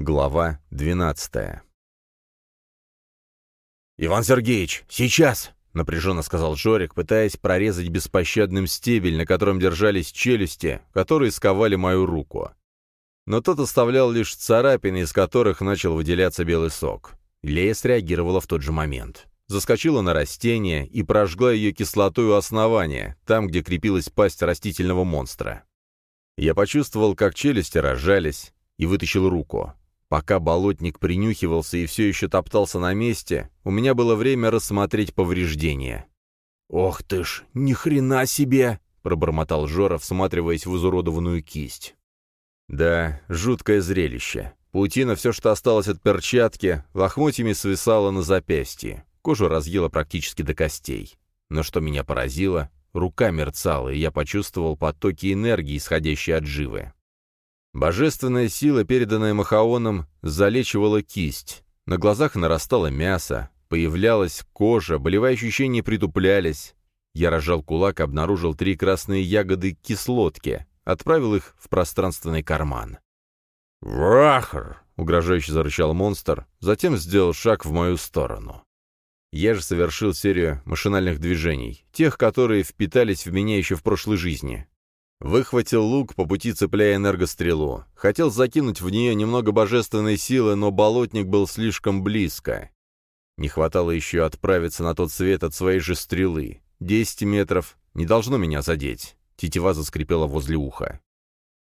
Глава двенадцатая. «Иван Сергеевич, сейчас!» — напряженно сказал Жорик, пытаясь прорезать беспощадным стебель, на котором держались челюсти, которые сковали мою руку. Но тот оставлял лишь царапины, из которых начал выделяться белый сок. Лея среагировала в тот же момент. Заскочила на растение и прожгла ее кислотой у основания, там, где крепилась пасть растительного монстра. Я почувствовал, как челюсти разжались, и вытащил руку. Пока болотник принюхивался и все еще топтался на месте, у меня было время рассмотреть повреждения. «Ох ты ж, ни хрена себе!» — пробормотал Жора, всматриваясь в изуродованную кисть. Да, жуткое зрелище. Паутина, все, что осталось от перчатки, лохмотьями свисала на запястье. Кожу разъела практически до костей. Но что меня поразило, рука мерцала, и я почувствовал потоки энергии, исходящие от живы. Божественная сила, переданная Махаоном, залечивала кисть. На глазах нарастало мясо, появлялась кожа, болевые ощущения притуплялись. Я рожал кулак, обнаружил три красные ягоды кислотки, отправил их в пространственный карман. «Вахр!» — угрожающе зарычал монстр, затем сделал шаг в мою сторону. Я же совершил серию машинальных движений, тех, которые впитались в меня еще в прошлой жизни. Выхватил лук, по пути цепляя энергострелу. Хотел закинуть в нее немного божественной силы, но болотник был слишком близко. Не хватало еще отправиться на тот свет от своей же стрелы. Десять метров не должно меня задеть. Тетива заскрипела возле уха.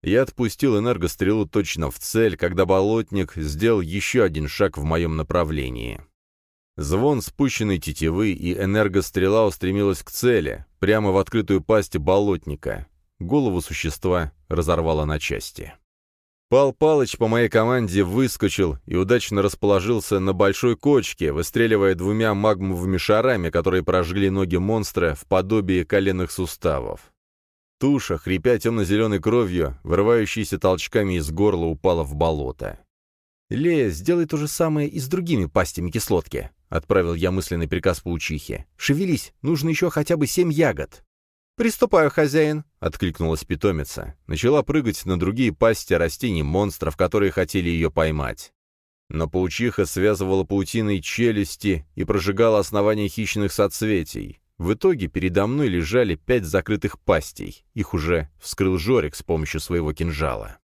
Я отпустил энергострелу точно в цель, когда болотник сделал еще один шаг в моем направлении. Звон спущенной тетивы и энергострела устремилась к цели, прямо в открытую пасть болотника голову существа разорвало на части. Пал Палыч по моей команде выскочил и удачно расположился на большой кочке, выстреливая двумя магмовыми шарами, которые прожгли ноги монстра в подобие коленных суставов. Туша, хрипя темно-зеленой кровью, вырывающейся толчками из горла, упала в болото. «Лея, сделай то же самое и с другими пастями кислотки», — отправил я мысленный приказ паучихе. «Шевелись, нужно еще хотя бы семь ягод». «Приступаю, хозяин», — откликнулась питомица. Начала прыгать на другие пасти растений монстров, которые хотели ее поймать. Но паучиха связывала паутиной челюсти и прожигала основания хищных соцветий. В итоге передо мной лежали пять закрытых пастей. Их уже вскрыл Жорик с помощью своего кинжала.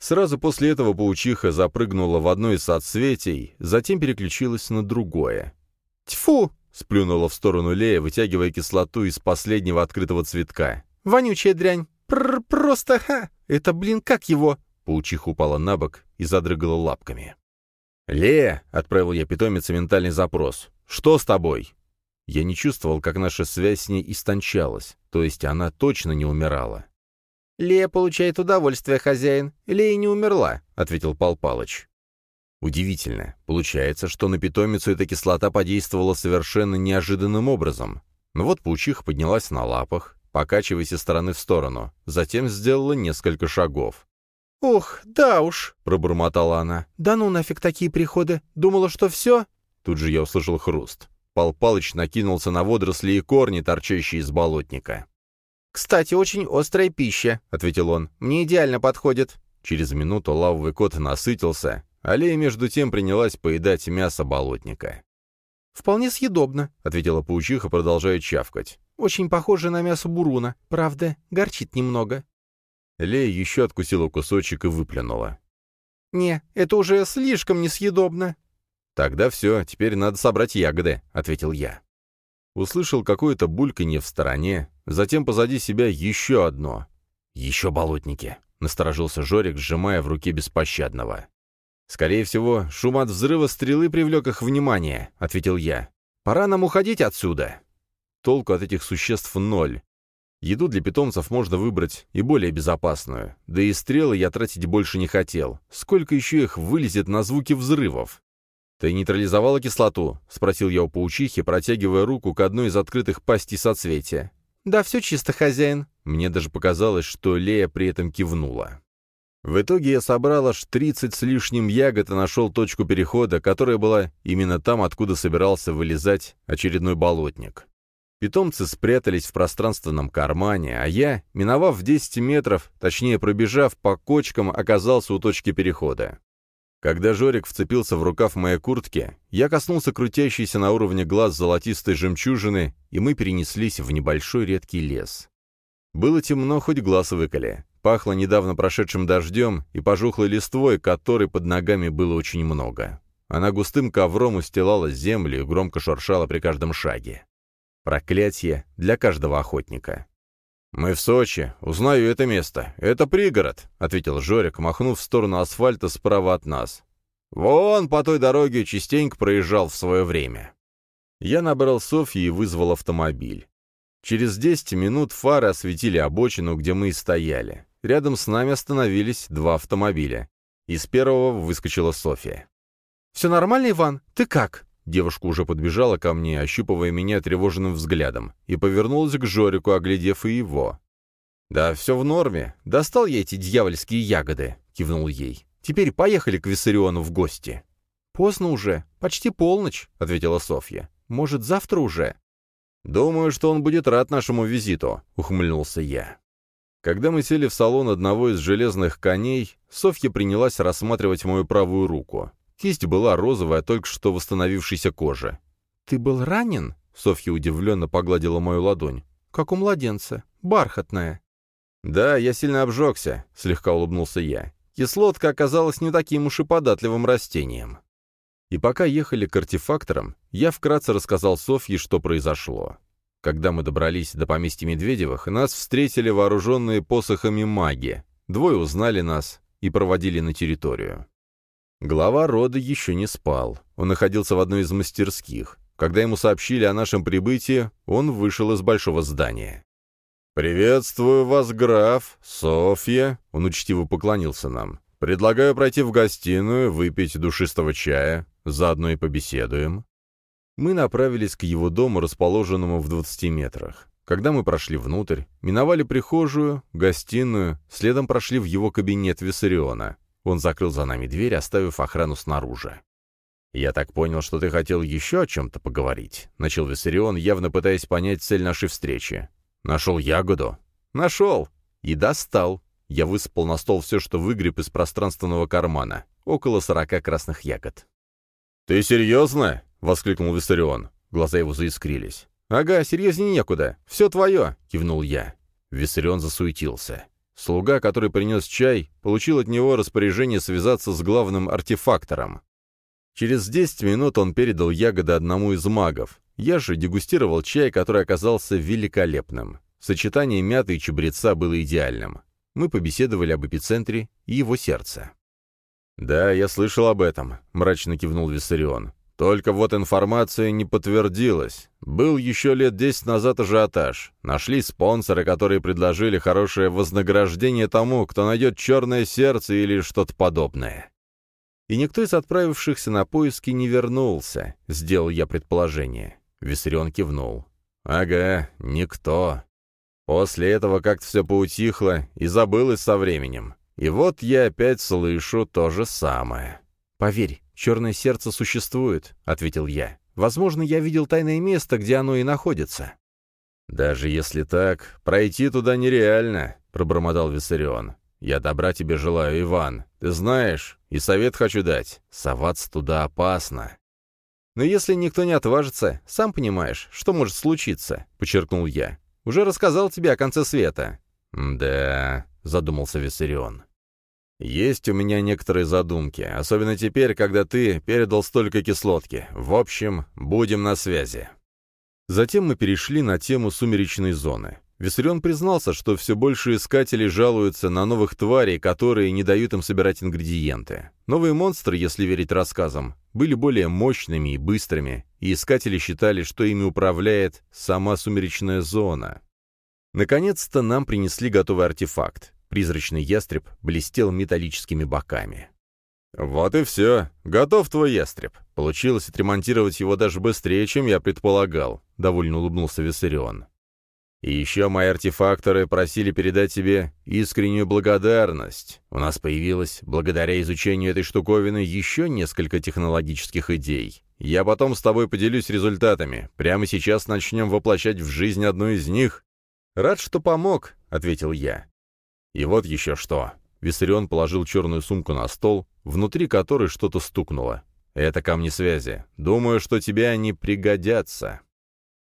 Сразу после этого паучиха запрыгнула в одно из соцветий, затем переключилась на другое. «Тьфу!» Сплюнула в сторону Лея, вытягивая кислоту из последнего открытого цветка. «Вонючая дрянь! Пр просто ха! Это, блин, как его?» Паучиха упала на бок и задрыгала лапками. «Лея!» — отправил я питомице ментальный запрос. «Что с тобой?» Я не чувствовал, как наша связь с ней истончалась, то есть она точно не умирала. «Лея получает удовольствие, хозяин. Лея не умерла», — ответил Пал Палыч. Удивительно. Получается, что на питомицу эта кислота подействовала совершенно неожиданным образом. Но вот паучиха поднялась на лапах, покачиваясь из стороны в сторону, затем сделала несколько шагов. «Ох, да уж», — пробормотала она. «Да ну нафиг такие приходы. Думала, что все?» Тут же я услышал хруст. Пал Палыч накинулся на водоросли и корни, торчащие из болотника. «Кстати, очень острая пища», — ответил он. «Мне идеально подходит». Через минуту лавовый кот насытился, Аллея между тем принялась поедать мясо болотника. «Вполне съедобно», — ответила паучиха, продолжая чавкать. «Очень похоже на мясо буруна. Правда, горчит немного». Лея еще откусила кусочек и выплюнула. «Не, это уже слишком несъедобно». «Тогда все, теперь надо собрать ягоды», — ответил я. Услышал какое-то бульканье в стороне, затем позади себя еще одно. «Еще болотники», — насторожился Жорик, сжимая в руке беспощадного. «Скорее всего, шум от взрыва стрелы привлек их внимание», — ответил я. «Пора нам уходить отсюда». Толку от этих существ ноль. Еду для питомцев можно выбрать и более безопасную. Да и стрелы я тратить больше не хотел. Сколько еще их вылезет на звуки взрывов? «Ты нейтрализовала кислоту?» — спросил я у паучихи, протягивая руку к одной из открытых пастей соцветия. «Да, все чисто, хозяин». Мне даже показалось, что Лея при этом кивнула. В итоге я собрал аж 30 с лишним ягод и нашел точку перехода, которая была именно там, откуда собирался вылезать очередной болотник. Питомцы спрятались в пространственном кармане, а я, миновав 10 метров, точнее пробежав по кочкам, оказался у точки перехода. Когда Жорик вцепился в рукав моей куртки, я коснулся крутящейся на уровне глаз золотистой жемчужины, и мы перенеслись в небольшой редкий лес. Было темно, хоть глаз выколи. Пахло недавно прошедшим дождем и пожухлой листвой, которой под ногами было очень много. Она густым ковром устилала землю и громко шуршала при каждом шаге. Проклятие для каждого охотника. «Мы в Сочи. Узнаю это место. Это пригород», — ответил Жорик, махнув в сторону асфальта справа от нас. «Вон по той дороге частенько проезжал в свое время». Я набрал Софьи и вызвал автомобиль. Через десять минут фары осветили обочину, где мы и стояли. Рядом с нами остановились два автомобиля. Из первого выскочила Софья. «Все нормально, Иван? Ты как?» Девушка уже подбежала ко мне, ощупывая меня тревоженным взглядом, и повернулась к Жорику, оглядев и его. «Да все в норме. Достал я эти дьявольские ягоды», — кивнул ей. «Теперь поехали к Виссариону в гости». «Поздно уже. Почти полночь», — ответила Софья. «Может, завтра уже?» «Думаю, что он будет рад нашему визиту», — ухмыльнулся я. Когда мы сели в салон одного из железных коней, Софья принялась рассматривать мою правую руку. Кисть была розовая, только что восстановившейся кожи. «Ты был ранен?» — Софья удивленно погладила мою ладонь. «Как у младенца. Бархатная». «Да, я сильно обжегся», — слегка улыбнулся я. Кислотка оказалась не таким уж и податливым растением. И пока ехали к артефакторам, я вкратце рассказал Софье, что произошло. Когда мы добрались до поместья Медведевых, нас встретили вооруженные посохами маги. Двое узнали нас и проводили на территорию. Глава рода еще не спал. Он находился в одной из мастерских. Когда ему сообщили о нашем прибытии, он вышел из большого здания. «Приветствую вас, граф, Софья!» Он учтиво поклонился нам. «Предлагаю пройти в гостиную, выпить душистого чая, заодно и побеседуем». Мы направились к его дому, расположенному в 20 метрах. Когда мы прошли внутрь, миновали прихожую, гостиную, следом прошли в его кабинет Виссариона. Он закрыл за нами дверь, оставив охрану снаружи. «Я так понял, что ты хотел еще о чем-то поговорить», — начал Виссарион, явно пытаясь понять цель нашей встречи. «Нашел ягоду?» «Нашел. И достал». Я высыпал на стол все, что выгреб из пространственного кармана. Около сорока красных ягод. «Ты серьезно?» — воскликнул Виссарион. Глаза его заискрились. «Ага, серьезнее некуда. Все твое», — кивнул я. Виссарион засуетился. Слуга, который принес чай, получил от него распоряжение связаться с главным артефактором. Через 10 минут он передал ягоды одному из магов. Я же дегустировал чай, который оказался великолепным. Сочетание мяты и чабреца было идеальным. Мы побеседовали об эпицентре и его сердце. «Да, я слышал об этом», — мрачно кивнул Виссарион. Только вот информация не подтвердилась. Был еще лет десять назад ажиотаж. Нашли спонсоры, которые предложили хорошее вознаграждение тому, кто найдет черное сердце или что-то подобное. И никто из отправившихся на поиски не вернулся, сделал я предположение. Виссарион кивнул. «Ага, никто. После этого как-то все поутихло и забылось со временем. И вот я опять слышу то же самое. Поверь, «Черное сердце существует», — ответил я. «Возможно, я видел тайное место, где оно и находится». «Даже если так, пройти туда нереально», — пробормотал Виссарион. «Я добра тебе желаю, Иван. Ты знаешь, и совет хочу дать. Соваться туда опасно». «Но если никто не отважится, сам понимаешь, что может случиться», — подчеркнул я. «Уже рассказал тебе о конце света». «Да», — задумался Виссарион. Есть у меня некоторые задумки, особенно теперь, когда ты передал столько кислотки. В общем, будем на связи. Затем мы перешли на тему сумеречной зоны. Виссарион признался, что все больше искателей жалуются на новых тварей, которые не дают им собирать ингредиенты. Новые монстры, если верить рассказам, были более мощными и быстрыми, и искатели считали, что ими управляет сама сумеречная зона. Наконец-то нам принесли готовый артефакт. Призрачный ястреб блестел металлическими боками. «Вот и все. Готов твой ястреб. Получилось отремонтировать его даже быстрее, чем я предполагал», — довольно улыбнулся Виссарион. «И еще мои артефакторы просили передать тебе искреннюю благодарность. У нас появилось, благодаря изучению этой штуковины, еще несколько технологических идей. Я потом с тобой поделюсь результатами. Прямо сейчас начнем воплощать в жизнь одну из них». «Рад, что помог», — ответил я. И вот еще что. Виссарион положил черную сумку на стол, внутри которой что-то стукнуло. «Это камни связи. Думаю, что тебе они пригодятся».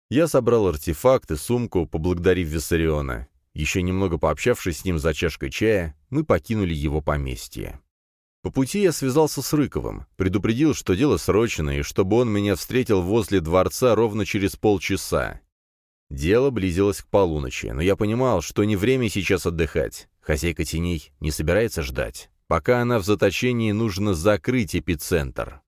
Я собрал артефакты, сумку, поблагодарив Виссариона. Еще немного пообщавшись с ним за чашкой чая, мы покинули его поместье. По пути я связался с Рыковым, предупредил, что дело срочное, и чтобы он меня встретил возле дворца ровно через полчаса. Дело близилось к полуночи, но я понимал, что не время сейчас отдыхать. Хозяйка теней не собирается ждать. Пока она в заточении, нужно закрыть эпицентр.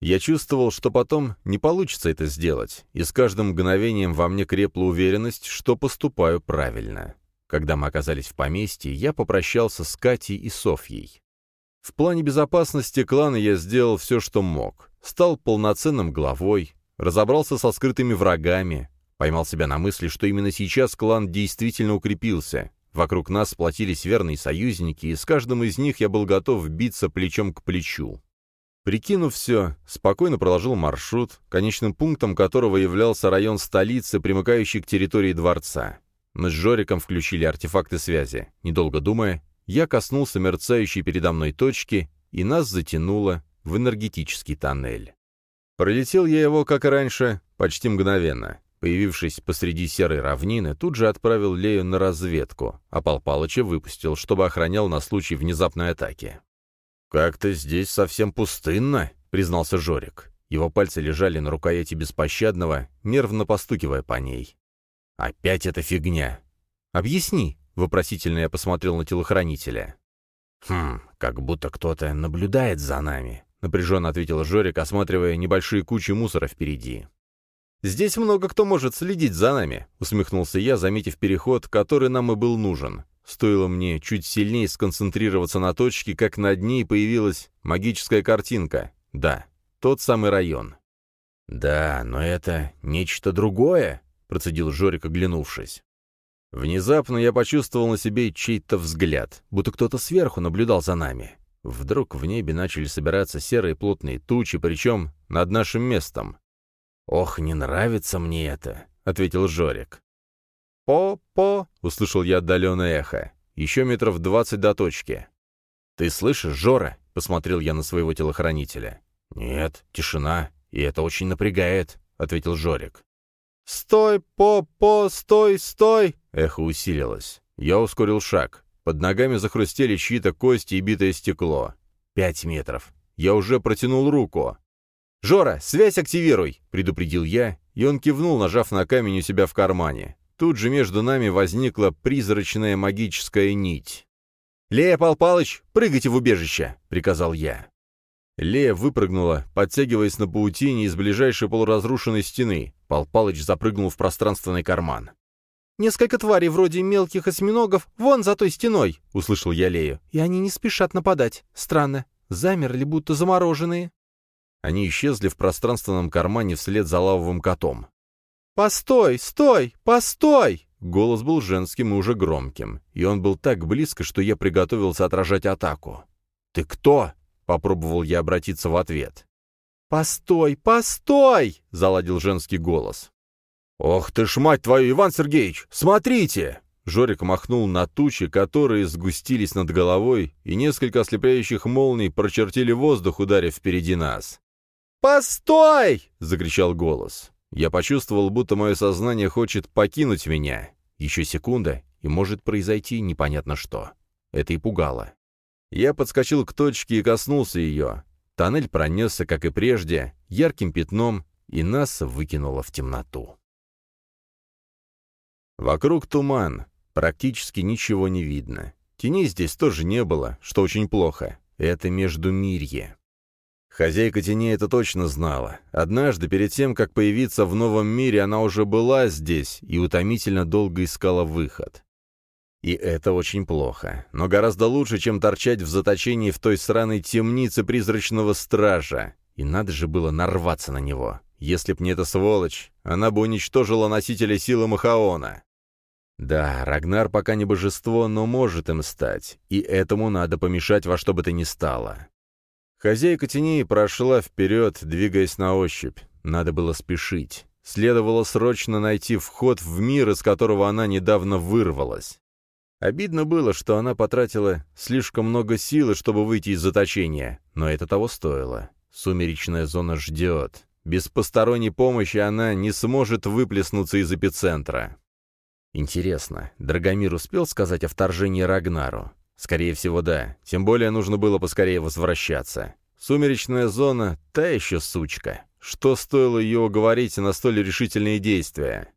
Я чувствовал, что потом не получится это сделать, и с каждым мгновением во мне крепла уверенность, что поступаю правильно. Когда мы оказались в поместье, я попрощался с Катей и Софьей. В плане безопасности клана я сделал все, что мог. Стал полноценным главой, разобрался со скрытыми врагами, поймал себя на мысли, что именно сейчас клан действительно укрепился. Вокруг нас сплотились верные союзники, и с каждым из них я был готов биться плечом к плечу. Прикинув все, спокойно проложил маршрут, конечным пунктом которого являлся район столицы, примыкающий к территории дворца. Мы с Жориком включили артефакты связи. Недолго думая, я коснулся мерцающей передо мной точки, и нас затянуло в энергетический тоннель. Пролетел я его, как и раньше, почти мгновенно. Появившись посреди серой равнины, тут же отправил Лею на разведку, а Пал Палыча выпустил, чтобы охранял на случай внезапной атаки. «Как-то здесь совсем пустынно», — признался Жорик. Его пальцы лежали на рукояти беспощадного, нервно постукивая по ней. «Опять эта фигня!» «Объясни», — вопросительно я посмотрел на телохранителя. «Хм, как будто кто-то наблюдает за нами», — напряженно ответил Жорик, осматривая небольшие кучи мусора впереди. «Здесь много кто может следить за нами», — усмехнулся я, заметив переход, который нам и был нужен. Стоило мне чуть сильнее сконцентрироваться на точке, как над ней появилась магическая картинка. Да, тот самый район. «Да, но это нечто другое», — процедил Жорик, оглянувшись. Внезапно я почувствовал на себе чей-то взгляд, будто кто-то сверху наблюдал за нами. Вдруг в небе начали собираться серые плотные тучи, причем над нашим местом. «Ох, не нравится мне это», — ответил Жорик. «По-по», — услышал я отдаленное эхо. Еще метров двадцать до точки. «Ты слышишь, Жора?» — посмотрел я на своего телохранителя. «Нет, тишина, и это очень напрягает», — ответил Жорик. «Стой, по-по, стой, стой!» Эхо усилилось. Я ускорил шаг. Под ногами захрустели чьи-то кости и битое стекло. Пять метров. Я уже протянул руку. «Жора, связь активируй!» — предупредил я, и он кивнул, нажав на камень у себя в кармане. Тут же между нами возникла призрачная магическая нить. «Лея Пал Палыч, прыгайте в убежище!» — приказал я. Лея выпрыгнула, подтягиваясь на паутине из ближайшей полуразрушенной стены. Пал Палыч запрыгнул в пространственный карман. «Несколько тварей вроде мелких осьминогов вон за той стеной», — услышал я Лею. «И они не спешат нападать. Странно. Замерли, будто замороженные». Они исчезли в пространственном кармане вслед за лавовым котом. «Постой! Стой! Постой!» Голос был женским и уже громким, и он был так близко, что я приготовился отражать атаку. «Ты кто?» — попробовал я обратиться в ответ. «Постой! Постой!» — заладил женский голос. «Ох ты ж, мать твою, Иван Сергеевич! Смотрите!» Жорик махнул на тучи, которые сгустились над головой, и несколько ослепляющих молний прочертили воздух, ударив впереди нас. «Постой!» — закричал голос. Я почувствовал, будто мое сознание хочет покинуть меня. Еще секунда, и может произойти непонятно что. Это и пугало. Я подскочил к точке и коснулся ее. Тоннель пронесся, как и прежде, ярким пятном, и нас выкинуло в темноту. Вокруг туман, практически ничего не видно. Теней здесь тоже не было, что очень плохо. Это Междумирье. Хозяйка теней это точно знала. Однажды, перед тем, как появиться в новом мире, она уже была здесь и утомительно долго искала выход. И это очень плохо, но гораздо лучше, чем торчать в заточении в той сраной темнице призрачного стража. И надо же было нарваться на него. Если б не эта сволочь, она бы уничтожила носителя силы Махаона. Да, Рагнар пока не божество, но может им стать, и этому надо помешать во что бы то ни стало. Хозяйка теней прошла вперед, двигаясь на ощупь. Надо было спешить. Следовало срочно найти вход в мир, из которого она недавно вырвалась. Обидно было, что она потратила слишком много силы, чтобы выйти из заточения, но это того стоило. Сумеречная зона ждет. Без посторонней помощи она не сможет выплеснуться из эпицентра. Интересно, Драгомир успел сказать о вторжении Рагнару? Скорее всего, да. Тем более нужно было поскорее возвращаться. Сумеречная зона — та еще сучка. Что стоило ее уговорить на столь решительные действия?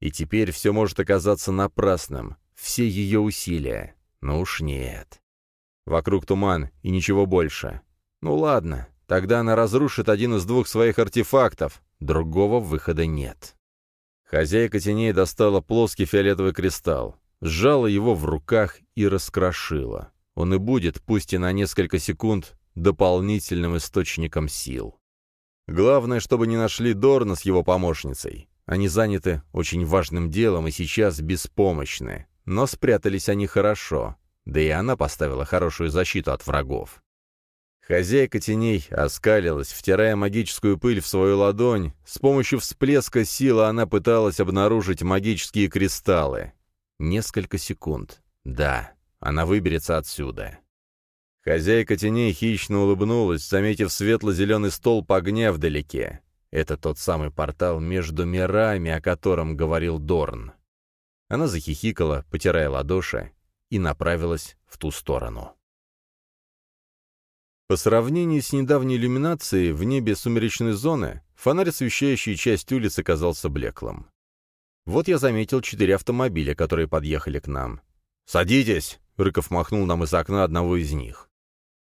И теперь все может оказаться напрасным. Все ее усилия. Ну уж нет. Вокруг туман и ничего больше. Ну ладно, тогда она разрушит один из двух своих артефактов. Другого выхода нет. Хозяйка теней достала плоский фиолетовый кристалл, сжала его в руках и раскрошила. Он и будет, пусть и на несколько секунд, дополнительным источником сил. Главное, чтобы не нашли Дорна с его помощницей. Они заняты очень важным делом и сейчас беспомощны. Но спрятались они хорошо, да и она поставила хорошую защиту от врагов. Хозяйка теней оскалилась, втирая магическую пыль в свою ладонь. С помощью всплеска силы она пыталась обнаружить магические кристаллы. Несколько секунд. Да, она выберется отсюда. Хозяйка теней хищно улыбнулась, заметив светло-зеленый столб огня вдалеке. Это тот самый портал между мирами, о котором говорил Дорн. Она захихикала, потирая ладоши, и направилась в ту сторону. По сравнению с недавней иллюминацией в небе сумеречной зоны, фонарь, освещающий часть улицы, казался блеклым. Вот я заметил четыре автомобиля, которые подъехали к нам. «Садитесь!» — Рыков махнул нам из окна одного из них.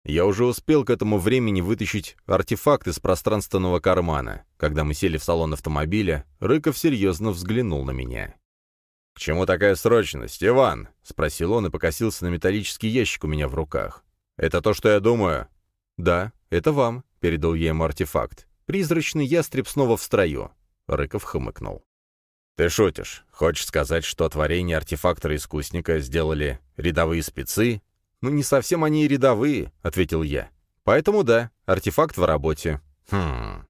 Я уже успел к этому времени вытащить артефакт из пространственного кармана. Когда мы сели в салон автомобиля, Рыков серьезно взглянул на меня. «К чему такая срочность, Иван?» — спросил он и покосился на металлический ящик у меня в руках. «Это то, что я думаю?» «Да, это вам», — передал я ему артефакт. «Призрачный ястреб снова в строю». Рыков хмыкнул. «Ты шутишь? Хочешь сказать, что творение артефактора-искусника сделали рядовые спецы?» «Ну, не совсем они и рядовые», — ответил я. «Поэтому да, артефакт в работе». «Хм...»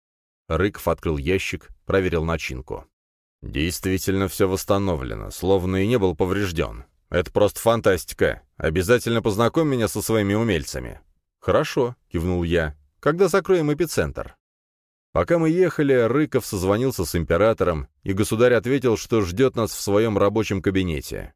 Рыков открыл ящик, проверил начинку. Действительно все восстановлено, словно и не был поврежден. Это просто фантастика. Обязательно познакомь меня со своими умельцами. Хорошо, кивнул я. Когда закроем эпицентр? Пока мы ехали, Рыков созвонился с императором, и государь ответил, что ждет нас в своем рабочем кабинете.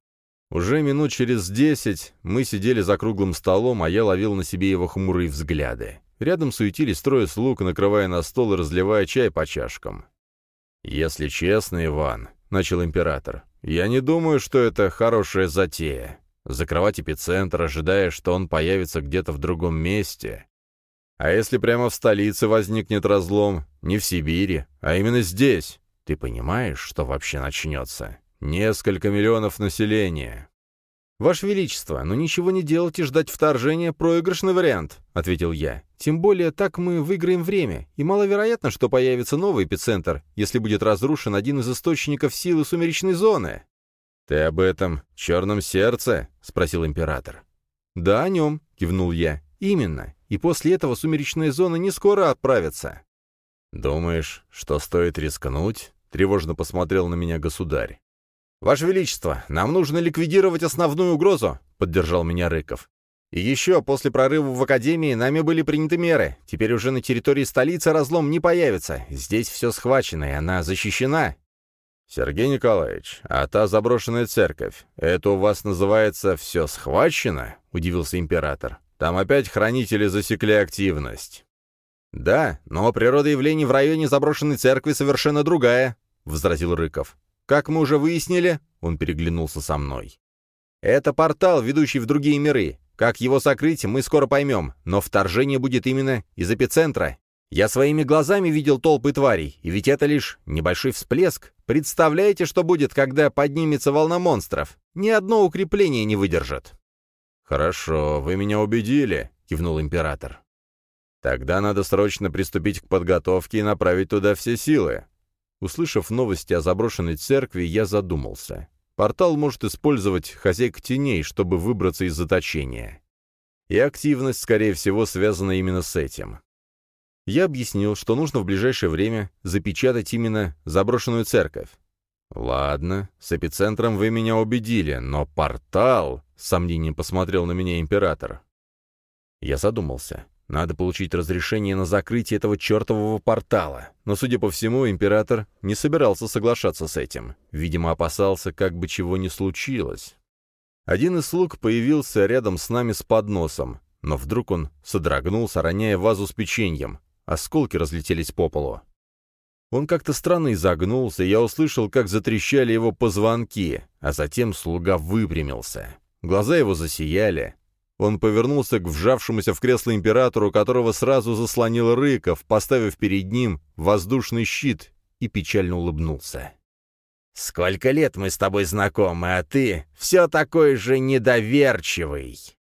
Уже минут через десять мы сидели за круглым столом, а я ловил на себе его хмурые взгляды. Рядом суетились трое слуг, накрывая на стол и разливая чай по чашкам. «Если честно, Иван», — начал император, — «я не думаю, что это хорошая затея. Закрывать эпицентр, ожидая, что он появится где-то в другом месте. А если прямо в столице возникнет разлом, не в Сибири, а именно здесь, ты понимаешь, что вообще начнется? Несколько миллионов населения. «Ваше Величество, но ничего не делать и ждать вторжения — проигрышный вариант», — ответил я. «Тем более так мы выиграем время, и маловероятно, что появится новый эпицентр, если будет разрушен один из источников силы сумеречной зоны». «Ты об этом черном сердце?» — спросил император. «Да, о нем», — кивнул я. «Именно. И после этого сумеречная зона не скоро отправится». «Думаешь, что стоит рискнуть?» — тревожно посмотрел на меня государь. «Ваше Величество, нам нужно ликвидировать основную угрозу», — поддержал меня Рыков. «И еще, после прорыва в Академии нами были приняты меры. Теперь уже на территории столицы разлом не появится. Здесь все схвачено, и она защищена». «Сергей Николаевич, а та заброшенная церковь, это у вас называется «все схвачено»?» — удивился император. «Там опять хранители засекли активность». «Да, но природа явлений в районе заброшенной церкви совершенно другая», — возразил Рыков. Как мы уже выяснили, он переглянулся со мной. Это портал, ведущий в другие миры. Как его закрыть, мы скоро поймем, но вторжение будет именно из эпицентра. Я своими глазами видел толпы тварей, и ведь это лишь небольшой всплеск. Представляете, что будет, когда поднимется волна монстров? Ни одно укрепление не выдержит. «Хорошо, вы меня убедили», — кивнул император. «Тогда надо срочно приступить к подготовке и направить туда все силы. Услышав новости о заброшенной церкви, я задумался. Портал может использовать хозяйка теней, чтобы выбраться из заточения. И активность, скорее всего, связана именно с этим. Я объяснил, что нужно в ближайшее время запечатать именно заброшенную церковь. «Ладно, с эпицентром вы меня убедили, но портал...» — с сомнением посмотрел на меня император. Я задумался. Надо получить разрешение на закрытие этого чертового портала. Но, судя по всему, император не собирался соглашаться с этим. Видимо, опасался, как бы чего ни случилось. Один из слуг появился рядом с нами с подносом, но вдруг он содрогнулся, роняя вазу с печеньем. Осколки разлетелись по полу. Он как-то странно изогнулся, я услышал, как затрещали его позвонки, а затем слуга выпрямился. Глаза его засияли, он повернулся к вжавшемуся в кресло императору, которого сразу заслонил Рыков, поставив перед ним воздушный щит, и печально улыбнулся. «Сколько лет мы с тобой знакомы, а ты все такой же недоверчивый!»